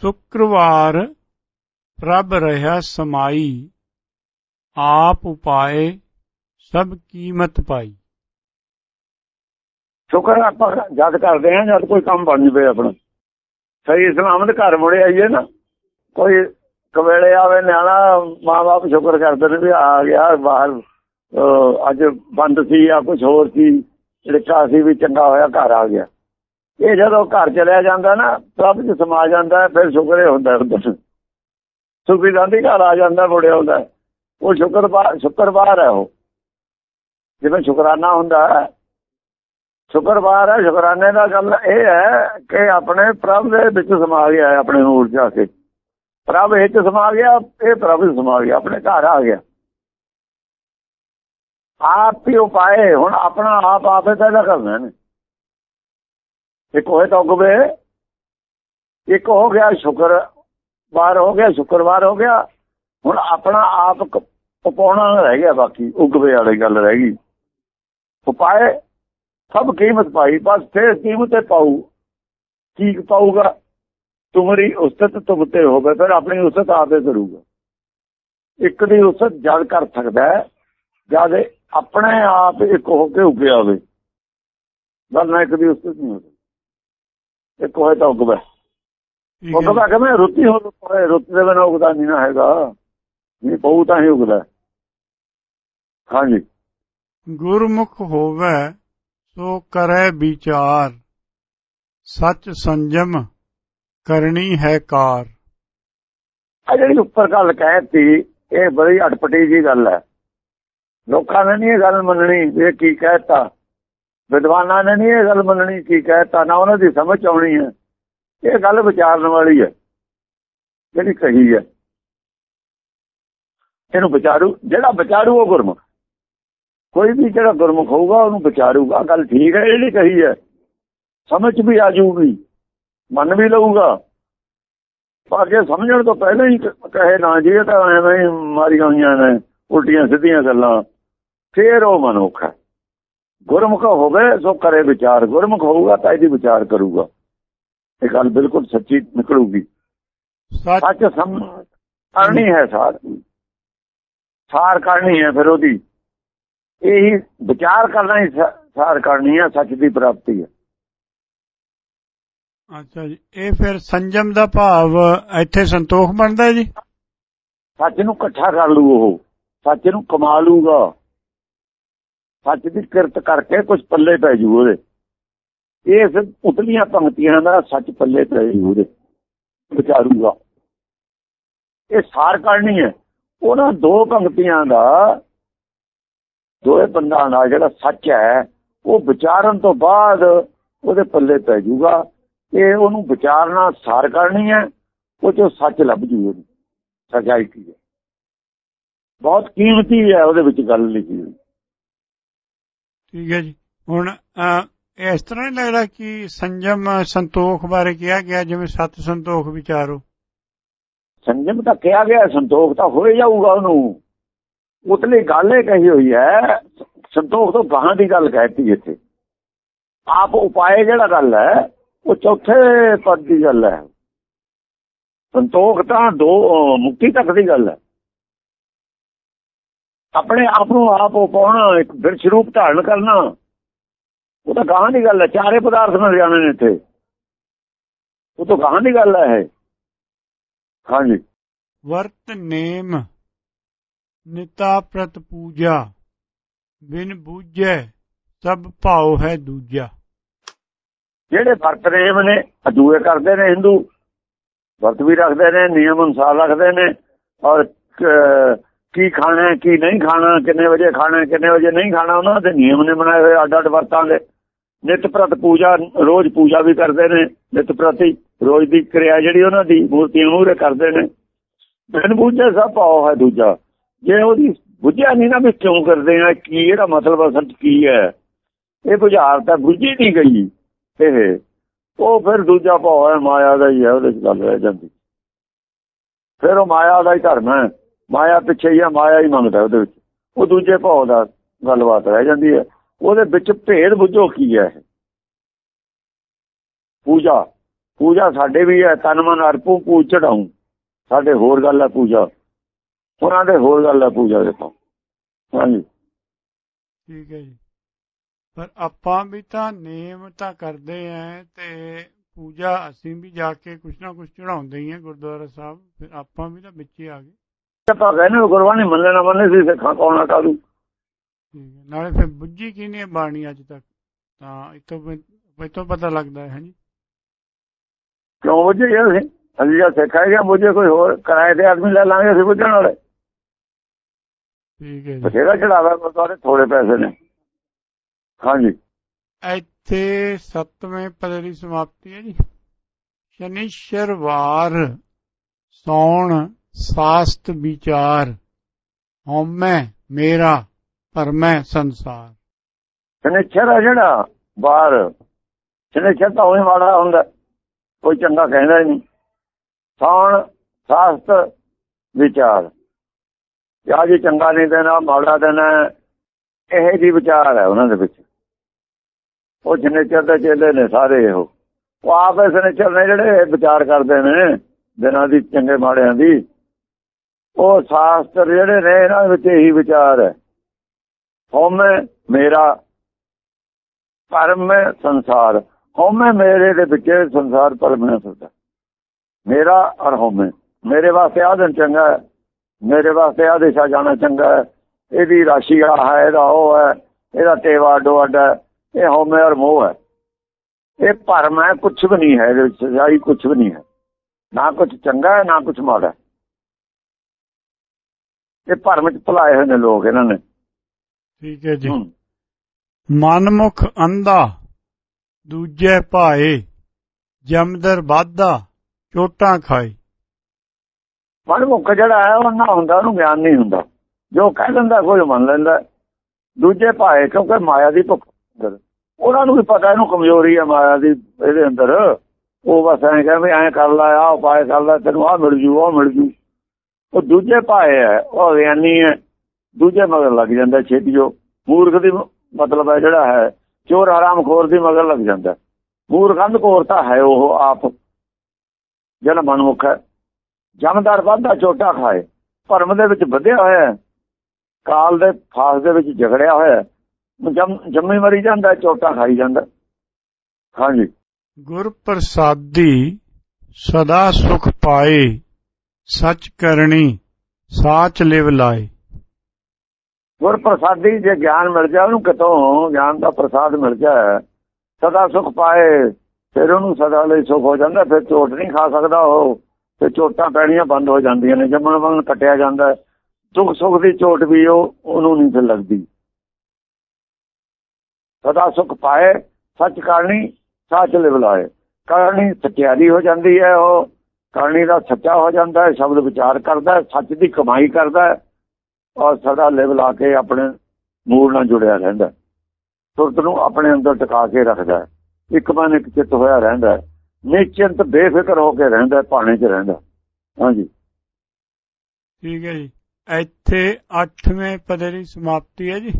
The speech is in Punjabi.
ਸ਼ੁੱਕਰਵਾਰ ਪ੍ਰਭ ਰਹਾ ਸਮਾਈ, ਆਪ ਉਪਾਏ ਸਭ ਕੀਮਤ ਪਾਈ। ਸ਼ੁਕਰ ਆਪਾਂ ਜਦ ਕਰਦੇ ਹਾਂ, ਜਦ ਕੋਈ ਕੰਮ ਬਣ ਜਵੇ ਆਪਣਾ। ਸਹੀ ਸਲਾਮਤ ਘਰ ਮੁੜੇ ਆਈਏ ਨਾ, ਕੋਈ ਕਵੇਲੇ ਆਵੇ, ਨਿਆਣਾ, ਮਾਂ-ਬਾਪ ਸ਼ੁਕਰ ਕਰਦੇ ਨੇ ਵੀ ਆ ਗਿਆ, ਬਾਹਰ ਅੱਜ ਬੰਦ ਸੀ ਆ ਕੁਝ ਹੋਰ ਸੀ ਲਿਖਾ ਸੀ ਵੀ ਚੰਗਾ ਹੋਇਆ, ਘਰ ਆ ਗਿਆ। ਇਹ ਜਦੋਂ ਘਰ ਚਲਿਆ ਜਾਂਦਾ ਨਾ ਪ੍ਰਭ ਚ ਸਮਾ ਜਾਂਦਾ, ਫਿਰ ਸ਼ੁਕਰ ਹੀ ਹੁੰਦਾ ਹੁੰਦਾ ਸੁਖੀ ਗਾਂਧੀ ਘਰ ਆ ਜਾਂਦਾ, ਮੁੜਿਆ ਹੁੰਦਾ ਉਹ ਸ਼ੁਕਰਵਾਰ ਸ਼ੁਕਰਵਾਰ ਹੈ ਉਹ। ਜਿਵੇਂ ਸ਼ੁਕਰਾਨਾ ਹੁੰਦਾ ਹੈ। ਸ਼ੁਕਰਵਾਰ ਹੈ, ਸ਼ੁਕਰਾਨੇ ਦਾ ਗੱਲ ਇਹ ਹੈ ਕਿ ਆਪਣੇ ਪ੍ਰਭ ਦੇ ਵਿੱਚ ਸਮਾ ਗਿਆ ਆਪਣੇ ਨੂਰ ਜਾ ਕੇ। ਪ੍ਰਭ ਇਹ ਚ ਸਮਾ ਗਿਆ, ਇਹ ਪ੍ਰਭ ਚ ਸਮਾ ਗਿਆ, ਆਪਣੇ ਘਰ ਆ ਗਿਆ। ਆਪ ਹੀ ਉਪਾਏ, ਹੁਣ ਆਪਣਾ ਆਪ ਆਪੇ ਪੈਦਾ ਕਰਨਾ ਨੇ ਇੱਕ ਹੋਏ ਤਾਂ ਉਗਵੇ ਇੱਕ ਹੋ ਗਿਆ ਸ਼ੁਕਰਵਾਰ ਹੋ ਗਿਆ ਸ਼ੁਕਰਵਾਰ ਹੋ ਗਿਆ। ਹੁਣ ਆਪਣਾ ਆਪ ਉਪਾਉਣਾ ਰਹਿ ਗਿਆ ਬਾਕੀ ਉਗਵੇ ਵਾਲੀ ਗੱਲ ਰਹਿ ਗਈ। ਉਪਾਏ ਸਭ ਕੀਮਤ ਪਾਈ, ਬਸ ਫਿਰ ਕੀਮਤ ਤੇ ਪਾਉ ਕੀ ਪਾਊਗਾ, ਤੁਮਰੀ ਉਸਤ ਤੁਮ ਤੇ ਹੋਵੇ, ਫਿਰ ਆਪਣੀ ਉਸਤਤ ਆਪੇ ਕਰੂਗਾ। ਇੱਕ ਦੀ ਉਸਤ ਜਦ ਕਰ ਸਕਦਾ ਜਦ ਆਪਣੇ ਆਪ ਇੱਕ ਹੋ ਕੇ ਉੱਗਿਆ ਹੋਵੇ ਵਰਨਾ ਇੱਕ ਦੀ ਉਸਤ ਨਹੀਂ ਹੋ ਸਕਦੀ। ਇੱਕ ਹੋਏ ਤਾਂ ਠੀਕ ਹੈ ਉੱਗਦਾ ਕਿਵੇਂ ਰੁੱਤੀ ਹੋਵੇ ਰੁੱਤ ਦੇ ਬਿਨਾਂ ਉੱਗਦਾ ਨਹੀਂ ਨਾ ਹੈਗਾ। ਨਹੀਂ ਪਊ ਤਾਂ ਹੀ ਉੱਗਦਾ। ਹਾਂਜੀ। ਗੁਰਮੁਖ ਹੋਵੇ ਸੋ ਕਰੈ ਵਿਚਾਰ। ਸਚ ਸੰਜਮ ਕਰਨੀ ਹੈ ਕਾਰ। ਆ ਜਿਹੜੀ ਉੱਪਰ ਗੱਲ ਕਹਿਤੀ ਇਹ ਬੜੀ ਅਟਪਟੀ ਜੀ ਗੱਲ ਹੈ। ਲੋਕਾਂ ਨੇ ਨਹੀਂ ਇਹ ਗੱਲ ਮੰਨਣੀ ਇਹ ਕੀ ਕਹਿਤਾ। ਵਿਦਵਾਨਾਂ ਨੇ ਨਹੀਂ ਇਹ ਗੱਲ ਮੰਨਣੀ ਕੀ ਕਹਿਤਾ, ਨਾ ਉਹਨਾਂ ਦੀ ਸਮਝ ਆਉਣੀ ਹੈ। ਇਹ ਗੱਲ ਵਿਚਾਰਨ ਵਾਲੀ ਹੈ, ਜਿਹੜੀ ਕਹੀ ਹੈ। ਇਹਨੂੰ ਵਿਚਾਰੂ, ਜਿਹੜਾ ਵਿਚਾਰੂ ਉਹ ਗੁਰਮੁਖ। ਕੋਈ ਵੀ ਜਿਹੜਾ ਗੁਰਮੁਖ ਹੋਊਗਾ, ਉਹਨੂੰ ਵਿਚਾਰੂਗਾ। ਗੱਲ ਠੀਕ ਹੈ ਜਿਹੜੀ ਕਹੀ ਹੈ। ਸਮਝ 'ਚ ਵੀ ਆ ਜੂਗੀ ਮੰਨ ਵੀ ਲਊਗਾ। ਪਰ ਜੇ ਸਮਝਣ ਤੋਂ ਪਹਿਲਾਂ ਹੀ ਕਹੇ ਨਾ ਜੀ, ਇਹ ਤਾਂ ਐਵੇਂ ਮਾਰੀਆਂ ਹੋਈਆਂ ਨੇ, ਉਲਟੀਆਂ ਸਿੱਧੀਆਂ ਗੱਲਾਂ, ਫੇਰ ਉਹ ਮਨੁੱਖ ਹੈ। ਗੁਰਮੁਖ ਹੋਵੇ ਸੋ ਕਰੇ ਵਿਚਾਰ। ਗੁਰਮੁਖ ਹੋਊਗਾ ਤਾਂ ਇਹਦੀ ਵਿਚਾਰ ਕਰੂਗਾ। ਇਹ ਗੱਲ ਬਿਲਕੁਲ ਸੱਚੀ ਨਿਕਲੂਗੀ। ਸੱਚ ਸੱਚ ਸਮ ਕਰਨੀ ਹੈ ਸਾਰ। ਸਾਰ ਕਰਨੀ ਹੈ ਫਿਰ ਉਹਦੀ। ਇਹੀ ਵਿਚਾਰ ਕਰਨਾ ਹੀ ਸਾਰ ਕਰਨੀ ਹੈ ਸੱਚ ਦੀ ਪ੍ਰਾਪਤੀ ਹੈ। ਅੱਛਾ ਜੀ। ਇਹ ਫਿਰ ਸੰਜਮ ਦਾ ਭਾਵ ਇੱਥੇ ਸੰਤੋਖ ਬਣਦਾ ਜੀ? ਸੱਚ ਨੂੰ ਇਕੱਠਾ ਕਰ ਲੂ ਉਹ। ਸੱਚ ਨੂੰ ਕਮਾ ਲੂਗਾ ਸੱਚ ਦੀ ਕਿਰਤ ਕਰਕੇ ਕੁਝ ਪੱਲੇ ਪੈ ਜੂ ਉਹਦੇ। ਇਸ ਉਤਲੀਆਂ ਪੰਕਤੀਆਂ ਦਾ ਸੱਚ ਪੱਲੇ ਪੈ ਜੂ ਉਹਦੇ, ਵਿਚਾਰੂਗਾ। ਇਹ ਸਾਰ ਕਰਨੀ ਹੈ। ਉਹਨਾਂ ਦੋ ਪੰਕਤੀਆਂ ਦਾ ਦੋਏ ਬੰਦਾਂ ਦਾ ਜਿਹੜਾ ਸੱਚ ਹੈ, ਉਹ ਵਿਚਾਰਨ ਤੋਂ ਬਾਅਦ ਉਹਦੇ ਪੱਲੇ ਪੈ ਜੂਗਾ। ਇਹ ਉਹਨੂੰ ਵਿਚਾਰਨਾ ਸਾਰ ਕਰਨੀ ਹੈ, ਉਹ ਚੋਂ ਸੱਚ ਲੱਭ ਜੂ ਉਹਨੂੰ। ਸਚਾਈ ਕੀ ਹੈ? ਬਹੁਤ ਕੀਮਤੀ ਹੈ ਉਹਦੇ ਵਿੱਚ ਗੱਲ ਲਿਖੀ ਹੋਈ। ਠੀਕ ਹੈ ਜੀ। ਹੁਣ ਇਸ ਤਰ੍ਹਾਂ ਹੀ ਲੱਗਦਾ ਕਿ ਸੰਜਮ ਸੰਤੋਖ ਬਾਰੇ ਕਿਹਾ ਗਿਆ, ਜਿਵੇਂ ਸਤ ਸੰਤੋਖ ਵਿਚਾਰੋ। ਸੰਜਮ ਤਾਂ ਕਿਹਾ ਗਿਆ, ਸੰਤੋਖ ਤਾਂ ਹੋਏ ਜਾਊਗਾ ਉਹਨੂੰ। ਉਤਲੀ ਗੱਲ ਇਹ ਕਹੀ ਹੋਈ ਹੈ, ਸੰਤੋਖ ਤੋਂ ਬਾਹਾਂ ਦੀ ਗੱਲ ਕਹਿਤੀ ਇੱਥੇ। ਆਪ ਉਪਾਏ ਜਿਹੜਾ ਗੱਲ ਹੈ, ਉਹ ਚੌਥੇ ਪਦ ਦੀ ਗੱਲ ਹੈ। ਸੰਤੋਖ ਤਾਂ ਦੋ ਮੁਕਤੀ ਤੱਕ ਦੀ ਗੱਲ ਹੈ। ਆਪਣੇ ਆਪ ਨੂੰ ਆਪ ਪਾਉਣਾ ਇੱਕ ਬਿਰਛ ਰੂਪ ਧਾਰਨ ਕਰਨਾ। ਉਹ ਤਾਂ ਗਾਹਾਂ ਦੀ ਗੱਲ ਹੈ ਚਾਰੇ ਪਦਾਰਥ ਮਿਲ ਜਾਣੇ ਨੇ ਇੱਥੇ। ਉਹ ਤਾਂ ਗਾਹਾਂ ਦੀ ਗੱਲ ਹੈ। ਹਾਂਜੀ। ਵਰਤ ਨੇਮ ਨਿਤਾ ਪ੍ਰਤ ਪੂਜਾ ਬਿਨ ਬੂਝੈ ਸਭ ਭਾਉ ਹੈ ਦੂਜਾ। ਜਿਹੜੇ ਵਰਤ ਨੇਮ ਨੇ ਅਦੂਏ ਕਰਦੇ ਨੇ ਹਿੰਦੂ। ਵਰਤ ਵੀ ਰੱਖਦੇ ਨੇ ਨਿਯਮ ਅਨੁਸਾਰ ਰੱਖਦੇ ਨੇ। ਔਰ ਕੀ ਖਾਣਾ ਕੀ ਨਹੀਂ ਖਾਣਾ ਕਿੰਨੇ ਵਜੇ ਖਾਣਾ ਕਿੰਨੇ ਵਜੇ ਨਹੀਂ ਖਾਣਾ, ਉਹਨਾਂ ਦੇ ਨਿਯਮ ਨੇ ਬਣਾਏ ਹੋਏ ਅੱਡ ਅੱਡ ਵਰਤਾਂ ਦੇ। ਨਿਤ ਪ੍ਰਤ ਪੂਜਾ, ਰੋਜ਼ ਪੂਜਾ ਵੀ ਕਰਦੇ ਨੇ, ਨਿਤ ਪ੍ਰਤੀ ਰੋਜ਼ ਦੀ ਕਿਰਿਆ ਜਿਹੜੀ ਉਹਨਾਂ ਦੀ, ਮੂਰਤੀਆਂ ਮੂਹਰੇ ਕਰਦੇ ਨੇ। ਬਿਨ ਬੁੱਝੇ ਸਭ ਪਾਉ ਹੈ ਦੂਜਾ। ਜੇ ਉਹਦੀ ਬੁੱਝਿਆ ਨਹੀਂ ਨਾ ਵੀ ਕਿਉਂ ਕਰਦੇ ਆ, ਕੀ ਇਹਦਾ ਮਤਲਬ ਅਸਲ ਕੀ ਹੈ? ਇਹ ਬੁਝਾਰ ਤਾਂ ਬੁੱਝੀ ਨਹੀਂ ਗਈ, ਇਹ। ਉਹ ਫਿਰ ਦੂਜਾ ਭਾਵ ਹੈ, ਮਾਇਆ ਦਾ ਹੀ ਹੈ, ਉਹਦੇ 'ਚ ਗੱਲ ਰਹਿ ਜਾਂਦੀ। ਫਿਰ ਉਹ ਮਾਇਆ ਦਾ ਹੀ ਧਰਮ ਹੈ। ਮਾਇਆ ਪਿੱਛੇ ਹੀ ਮਾਇਆ ਹੀ ਮੰਗਦਾ ਉਹਦੇ ਵਿੱਚ। ਉਹ ਦੂਜੇ ਭਾਵ ਦਾ ਗੱਲਬਾਤ ਰਹਿ ਜਾਂਦੀ ਹੈ। ਉਹਦੇ ਵਿੱਚ ਭੇਦ ਬੁੱਝੋ ਕੀ ਹੈ ਪੂਜਾ ਪੂਜਾ ਸਾਡੇ ਵੀ ਹੈ, ਤਨ ਮਨ ਅਰਪੂ ਪੂਜ ਚੜਾਉ। ਸਾਡੇ ਹੋਰ ਗੱਲ ਹੈ ਪੂਜਾ। ਉਹਨਾਂ ਦੇ ਹੋਰ ਗੱਲ ਹੈ ਪੂਜਾ ਦੇ ਹਾਂਜੀ। ਠੀਕ ਹੈ ਜੀ। ਪਰ ਆਪਾਂ ਵੀ ਤਾਂ ਨੇਮ ਤਾਂ ਕਰਦੇ ਆਂ ਤੇ ਪੂਜਾ ਅਸੀਂ ਵੀ ਜਾ ਕੇ ਕੁਛ ਨਾ ਕੁਛ ਚੜਾਉਂਦੇ ਹੀ ਆ ਗੁਰਦੁਆਰਾ ਸਾਹਿਬ। ਫਿਰ ਆਪਾਂ ਵੀ ਤਾਂ ਵਿੱਚ ਆ ਗਏ। ਆਪਾਂ ਕਹਿੰਦੇ ਗੁਰਬਾਣੀ ਮੰਨੇ ਨਾ ਮੰਨੇ ਸੀ ਸਿੱਖਾਂ ਕੌਣਾ ਕਾਲੂ ਨਾਲੇ ਫਿਰ ਬੁੱਝੀ ਕਿਨੇ ਬਾਣੀ ਅੱਜ ਤੱਕ? ਤਾਂ ਇਤੋਂ ਇਤੋਂ ਪਤਾ ਲੱਗਦਾ ਹੈ ਹਾਂਜੀ। ਕਿਉਂ ਬੁੱਝੇ ਯਾਰ ਅਸੀਂ? ਜਾਂ ਸਿੱਖਾ ਗਿਆ ਬੁੱਝੇ ਕੋਈ ਹੋਰ? ਕਿਰਾਏ ਤੇ ਆਦਮੀ ਲੈ ਲਾਂਗੇ ਅਸੀਂ ਬੁੱਝਣ ਵਾਲੇ। ਠੀਕ ਹੈ ਜੀ। ਬਥੇਰਾ ਚੜਾਵਾ ਗੁਰਦੁਆਰੇ ਥੋੜੇ ਪੈਸੇ ਨੇ। ਹਾਂਜੀ। ਇੱਥੇ ਸੱਤਵੇਂ ਪਦ ਦੀ ਸਮਾਪਤੀ ਹੈ ਜੀ। ਸ਼ਨੀਸ਼ਰਵਾਰ ਸੌਣ ਸਾਸਤ ਵਿਚਾਰ, ਹਉਮੈ ਮੇਰਾ ਪਰਮੈ ਸੰਸਾਰ। ਸ਼ਨੀਚਰ ਆ ਜਿਹੜਾ ਬਾਹਰ। ਸ਼ਨੀਚਰ ਤਾਂ ਉਹੀ ਮਾੜਾ ਹੁੰਦਾ, ਕੋਈ ਚੰਗਾ ਕਹਿੰਦਾ ਹੀ ਨਹੀਂ। ਸੌਣ, ਸਾਸਤ ਵਿਚਾਰ। ਜਾਂ ਜੀ ਚੰਗਾ ਨਹੀਂ ਦੇਣਾ, ਮਾੜਾ ਦੇਣਾ, ਇਹ ਜੀ ਵਿਚਾਰ ਹੈ ਉਹਨਾਂ ਦੇ ਵਿੱਚ। ਉਹ ਸ਼ਨੇਚਰ ਦੇ ਚੇਲੇ ਨੇ ਸਾਰੇ ਇਹੋ। ਉਹ ਆਪ ਸ਼ਨੀਚਰ ਨੇ ਜਿਹੜੇ ਵਿਚਾਰ ਕਰਦੇ ਨੇ, ਦਿਨਾਂ ਦੀ, ਚੰਗੇ ਮਾੜਿਆਂ ਦੀ। ਉਹ ਸ਼ਾਸਤਰ ਜਿਹੜੇ ਨੇ, ਇਹਨਾਂ ਵਿੱਚ ਇਹੀ ਵਿਚਾਰ ਹੈ। ਹਉਮੈ ਮੇਰਾ ਪਰਮ ਸੰਸਾਰ। ਹਉਮੈ ਮੇਰੇ ਦੇ ਵਿੱਚ ਸੰਸਾਰ ਪਰਮ ਹੈ ਸਦਾ। ਮੇਰਾ ਔਰ ਹਉਮੈ। ਮੇਰੇ ਵਾਸਤੇ ਆਹ ਦਿਨ ਚੰਗਾ ਹੈ। ਮੇਰੇ ਵਾਸਤੇ ਆਹ ਦਿਸ਼ਾ ਜਾਣਾ ਚੰਗਾ ਹੈ। ਇਹਦੀ ਰਾਸ਼ੀ ਆ, ਹੈ, ਇਹਦਾ ਉਹ ਹੈ, ਇਹਦਾ ਟੇਵਾ ਡੋਡ ਹੈ। ਇਹ ਹਉਮੈ ਔਰ ਮੋਹ ਹੈ। ਇਹ ਭਰਮ ਹੈ ਕੁਝ ਵੀ ਨਹੀਂ ਹੈ, ਇਹਦੇ ਵਿੱਚ ਸਜਾਈ ਕੁਝ ਵੀ ਨਹੀਂ ਹੈ। ਨਾ ਕੁਝ ਚੰਗਾ ਹੈ, ਨਾ ਕੁਝ ਮਾੜਾ ਇਹ ਭਰਮ ਚ ਭੁਲਾਏ ਹੋਏ ਨੇ ਲੋਕ ਇਹਨਾਂ ਨੇ। ਠੀਕ ਹੈ ਜੀ। ਮਨਮੁਖ ਅੰਧਾ ਦੂਜੇ ਭਾਏ ਜਮਦਰ ਵਾਧਾ ਚੋਟਾਂ ਖਾਏ। ਮਨਮੁਖ ਜਿਹੜਾ ਹੈ ਉਹ ਨਾ ਹੁੰਦਾ ਉਹਨੂੰ ਗਿਆਨ ਨਹੀਂ ਹੁੰਦਾ। ਜੋ ਕਹਿ ਦਿੰਦਾ ਕੋਈ ਮੰਨ ਲੈਂਦਾ। ਦੂਜੇ ਭਾਏ ਕਿਉਂਕਿ ਮਾਇਆ ਦੀ ਭੁੱਖ ਉਹਨਾਂ ਨੂੰ ਵੀ ਪਤਾ ਇਹਨੂੰ ਕਮਜ਼ੋਰੀ ਹੈ ਮਾਇਆ ਦੀ ਇਹਦੇ ਅੰਦਰ। ਉਹ ਬਸ ਐਂ ਕਹਿੰਦੇ ਐਂ ਕਰ ਲੈ ਆ ਉਪਾਏ ਕਰ ਲੈ ਤੈਨੂੰ ਆ ਮਿਲ ਜੂ ਉਹ ਮਿਲ ਜੂ। ਉਹ ਦੂਜੇ ਭਾਏ ਹੈ, ਉਹ ਗਿਆਨੀ ਹੈ। ਦੂਜੇ ਮਗਰ ਲੱਗ ਜਾਂਦਾ ਛੇਤੀਓ ਮੂਰਖ ਦੀ ਮਤਲਬ ਹੈ ਜਿਹੜਾ ਹੈ, ਚੋਰ ਹਰਾਮਖੋਰ ਦੀ ਮਗਰ ਲੱਗ ਜਾਂਦਾ ਮੂਰਖੰਦ ਕੋਰ ਤਾਂ ਹੈ ਉਹ ਆਪ। ਜਿਹੜਾ ਮਨਮੁਖ ਹੈ। ਜਮਦਾਰ ਵਾਧਾ ਚੋਟਾ ਖਾਏ। ਭਰਮ ਦੇ ਵਿੱਚ ਵਧਿਆ ਹੋਇਆ ਕਾਲ ਦੇ ਫਾਸ ਦੇ ਵਿੱਚ ਝਗੜਿਆ ਹੋਇਆ ਜੰਮੀ ਮਰੀ ਜਾਂਦਾ ਚੋਟਾ ਖਾਈ ਜਾਂਦਾ ਹਾਂਜੀ। ਗੁਰ ਪ੍ਰਸਾਦੀ ਸਦਾ ਸੁਖ ਪਾਏ। ਸੱਚ ਕਰਨੀ ਸਾਚ ਲਿਵ ਲਾਏ। ਗੁਰ ਪ੍ਰਸਾਦੀ ਜੇ ਗਿਆਨ ਮਿਲ ਜਾ ਉਹਨੂੰ ਕਿਤੋਂ ਗਿਆਨ ਦਾ ਪ੍ਰਸਾਦ ਮਿਲ ਜਾ ਸਦਾ ਸੁਖ ਪਾਏ, ਫਿਰ ਉਹਨੂੰ ਸਦਾ ਲਈ ਸੁਖ ਹੋ ਜਾਂਦਾ, ਫਿਰ ਚੋਟ ਨਹੀਂ ਖਾ ਸਕਦਾ ਉਹ। ਤੇ ਚੋਟਾਂ ਪੈਣੀਆਂ ਬੰਦ ਹੋ ਜਾਂਦੀਆਂ ਨੇ, ਜੰਮਣ ਵਾਂਗ ਕੱਟਿਆ ਜਾਂਦਾ ਦੁੱਖ ਸੁਖ ਦੀ ਚੋਟ ਵੀ ਉਹ, ਉਹਨੂੰ ਨਹੀਂ ਫਿਰ ਲੱਗਦੀ। ਸਦਾ ਸੁਖ ਪਾਏ, ਸੱਚ ਕਰਨੀ, ਸਾਚ ਲਿਵ ਲਾਏ। ਕਰਨੀ ਸਚਿਆਰੀ ਹੋ ਜਾਂਦੀ ਹੈ ਉਹ। ਕਰਨੀ ਦਾ ਸੱਚਾ ਹੋ ਜਾਂਦਾ ਹੈ, ਸ਼ਬਦ ਵਿਚਾਰ ਕਰਦਾ ਹੈ, ਸੱਚ ਦੀ ਕਮਾਈ ਕਰਦਾ ਹੈ ਔਰ ਸਦਾ ਲਿਵ ਲਾ ਕੇ ਆਪਣੇ ਮੂਲ ਨਾਲ ਜੁੜਿਆ ਰਹਿੰਦਾ ਸੁਰਤ ਨੂੰ ਆਪਣੇ ਅੰਦਰ ਟਿਕਾ ਕੇ ਰੱਖਦਾ ਇੱਕ ਮਨ ਇੱਕ ਚਿੱਤ ਹੋਇਆ ਰਹਿੰਦਾ ਨਿਸ਼ਚਿੰਤ ਬੇਫਿਕਰ ਹੋ ਕੇ ਰਹਿੰਦਾ ਭਾਣੇ 'ਚ ਰਹਿੰਦਾ ਹਾਂਜੀ। ਠੀਕ ਹੈ ਜੀ। ਇੱਥੇ 8ਵੇਂ ਪਦੇ ਦੀ ਸਮਾਪਤੀ ਹੈ ਜੀ।